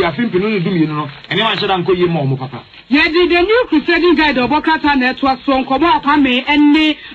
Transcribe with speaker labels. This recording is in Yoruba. Speaker 1: yàfi ni dum yìí ẹni wàá nhyẹda nkọ yie ma ọmọ papa.
Speaker 2: yẹ di the new crusading guide ọbọ kata na ẹtọ so nkọmọ akwame ẹni.